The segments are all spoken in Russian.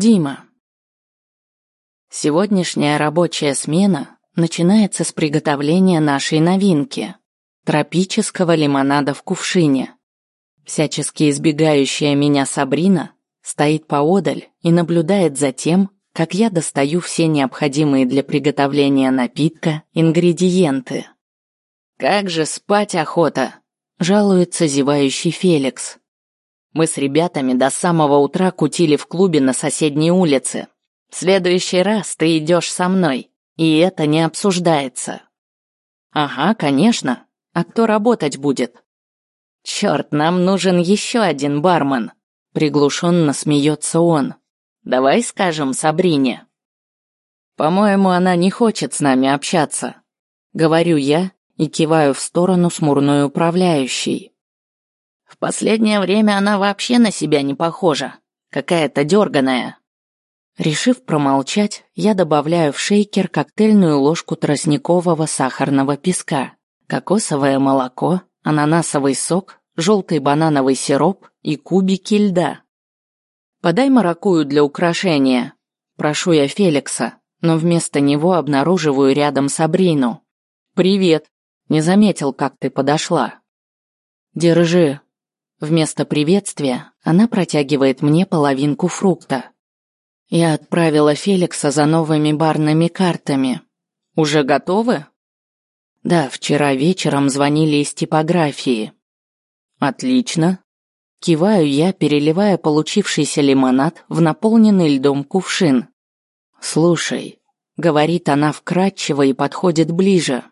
Дима. Сегодняшняя рабочая смена начинается с приготовления нашей новинки – тропического лимонада в кувшине. Всячески избегающая меня Сабрина стоит поодаль и наблюдает за тем, как я достаю все необходимые для приготовления напитка ингредиенты. «Как же спать охота!» – жалуется зевающий Феликс. Мы с ребятами до самого утра кутили в клубе на соседней улице. В следующий раз ты идешь со мной, и это не обсуждается. Ага, конечно. А кто работать будет? Черт, нам нужен еще один бармен. Приглушенно смеется он. Давай скажем Сабрине. По-моему, она не хочет с нами общаться. Говорю я и киваю в сторону смурной управляющей. Последнее время она вообще на себя не похожа. Какая-то дерганая. Решив промолчать, я добавляю в шейкер коктейльную ложку тростникового сахарного песка, кокосовое молоко, ананасовый сок, желтый банановый сироп и кубики льда. «Подай маракую для украшения», – прошу я Феликса, но вместо него обнаруживаю рядом Сабрину. «Привет. Не заметил, как ты подошла». «Держи», Вместо приветствия она протягивает мне половинку фрукта. Я отправила Феликса за новыми барными картами. Уже готовы? Да, вчера вечером звонили из типографии. Отлично. Киваю я, переливая получившийся лимонад в наполненный льдом кувшин. Слушай, говорит она вкратчиво и подходит ближе.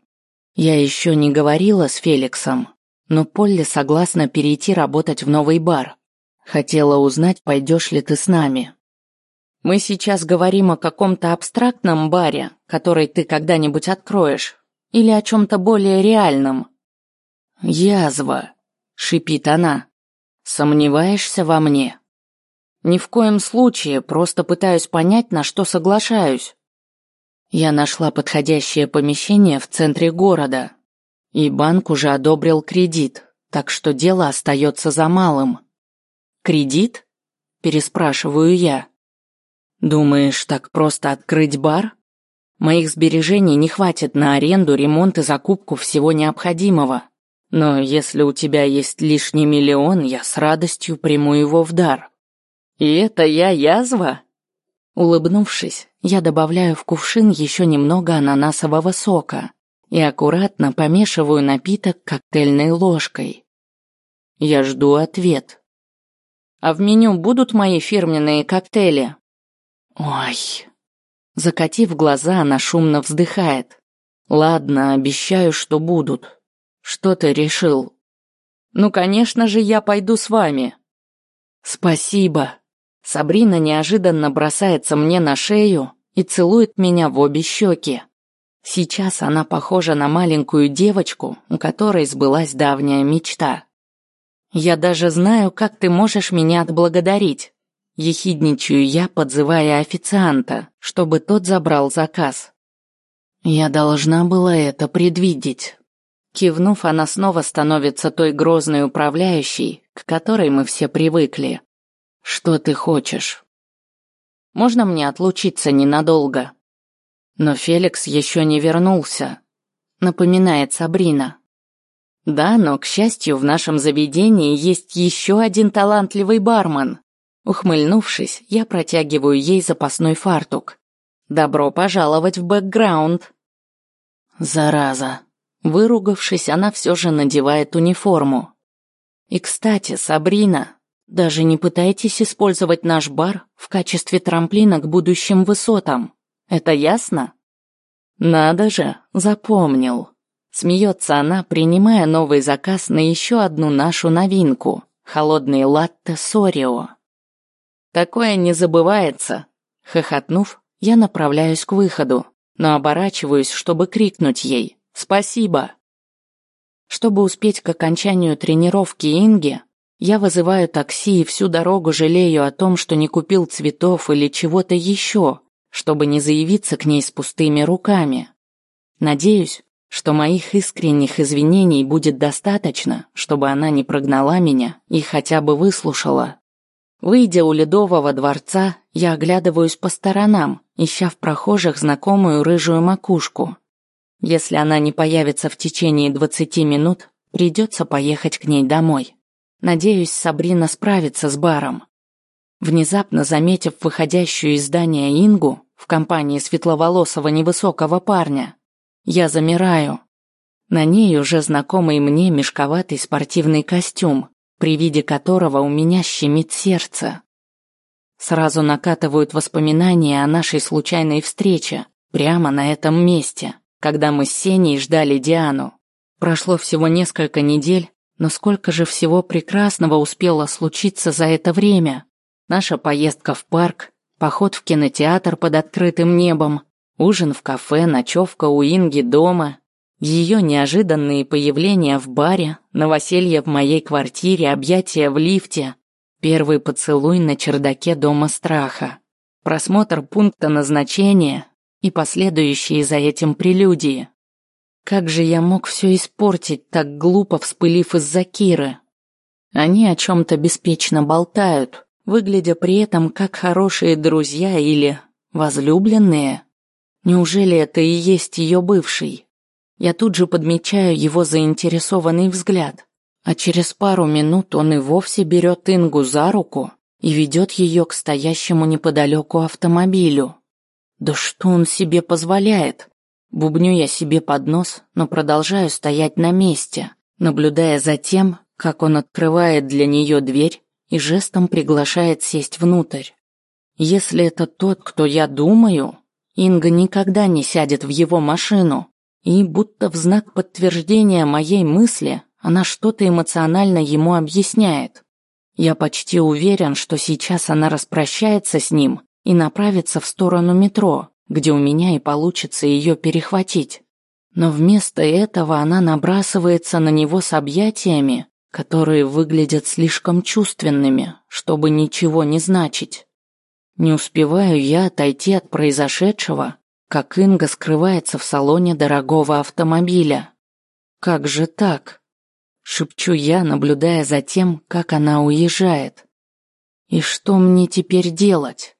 Я еще не говорила с Феликсом, но Полли согласна перейти работать в новый бар. Хотела узнать, пойдешь ли ты с нами. Мы сейчас говорим о каком-то абстрактном баре, который ты когда-нибудь откроешь, или о чем-то более реальном. Язва, шипит она. Сомневаешься во мне? Ни в коем случае, просто пытаюсь понять, на что соглашаюсь. Я нашла подходящее помещение в центре города, и банк уже одобрил кредит, так что дело остается за малым. Кредит? Переспрашиваю я. Думаешь, так просто открыть бар? Моих сбережений не хватит на аренду, ремонт и закупку всего необходимого. Но если у тебя есть лишний миллион, я с радостью приму его в дар. И это я язва? Улыбнувшись, я добавляю в кувшин еще немного ананасового сока и аккуратно помешиваю напиток коктейльной ложкой. Я жду ответ. А в меню будут мои фирменные коктейли? Ой. Закатив глаза, она шумно вздыхает. Ладно, обещаю, что будут. Что ты решил? Ну, конечно же, я пойду с вами. Спасибо. Сабрина неожиданно бросается мне на шею и целует меня в обе щеки. Сейчас она похожа на маленькую девочку, у которой сбылась давняя мечта. «Я даже знаю, как ты можешь меня отблагодарить», – ехидничаю я, подзывая официанта, чтобы тот забрал заказ. «Я должна была это предвидеть». Кивнув, она снова становится той грозной управляющей, к которой мы все привыкли. «Что ты хочешь?» «Можно мне отлучиться ненадолго?» Но Феликс еще не вернулся, напоминает Сабрина. Да, но, к счастью, в нашем заведении есть еще один талантливый бармен. Ухмыльнувшись, я протягиваю ей запасной фартук. Добро пожаловать в бэкграунд. Зараза. Выругавшись, она все же надевает униформу. И, кстати, Сабрина, даже не пытайтесь использовать наш бар в качестве трамплина к будущим высотам. Это ясно? Надо же, запомнил. Смеется она, принимая новый заказ на еще одну нашу новинку – холодные латте с. Такое не забывается. Хохотнув, я направляюсь к выходу, но оборачиваюсь, чтобы крикнуть ей «Спасибо!». Чтобы успеть к окончанию тренировки Инги, я вызываю такси и всю дорогу жалею о том, что не купил цветов или чего-то еще, чтобы не заявиться к ней с пустыми руками. Надеюсь, что моих искренних извинений будет достаточно, чтобы она не прогнала меня и хотя бы выслушала. Выйдя у Ледового дворца, я оглядываюсь по сторонам, ища в прохожих знакомую рыжую макушку. Если она не появится в течение двадцати минут, придется поехать к ней домой. Надеюсь, Сабрина справится с баром. Внезапно заметив выходящую из здания Ингу в компании светловолосого невысокого парня, я замираю. На ней уже знакомый мне мешковатый спортивный костюм, при виде которого у меня щемит сердце. Сразу накатывают воспоминания о нашей случайной встрече прямо на этом месте, когда мы с Сеней ждали Диану. Прошло всего несколько недель, но сколько же всего прекрасного успело случиться за это время. Наша поездка в парк, поход в кинотеатр под открытым небом, ужин в кафе, ночевка у Инги дома, ее неожиданные появления в баре, новоселье в моей квартире, объятия в лифте, первый поцелуй на чердаке дома страха, просмотр пункта назначения и последующие за этим прелюдии. Как же я мог все испортить, так глупо вспылив из-за Киры? Они о чем-то беспечно болтают, выглядя при этом как хорошие друзья или возлюбленные. Неужели это и есть ее бывший? Я тут же подмечаю его заинтересованный взгляд, а через пару минут он и вовсе берет Ингу за руку и ведет ее к стоящему неподалеку автомобилю. Да что он себе позволяет? Бубню я себе под нос, но продолжаю стоять на месте, наблюдая за тем, как он открывает для нее дверь и жестом приглашает сесть внутрь. Если это тот, кто я думаю, Инга никогда не сядет в его машину, и будто в знак подтверждения моей мысли она что-то эмоционально ему объясняет. Я почти уверен, что сейчас она распрощается с ним и направится в сторону метро, где у меня и получится ее перехватить. Но вместо этого она набрасывается на него с объятиями, которые выглядят слишком чувственными, чтобы ничего не значить. Не успеваю я отойти от произошедшего, как Инга скрывается в салоне дорогого автомобиля. Как же так? Шепчу я, наблюдая за тем, как она уезжает. И что мне теперь делать?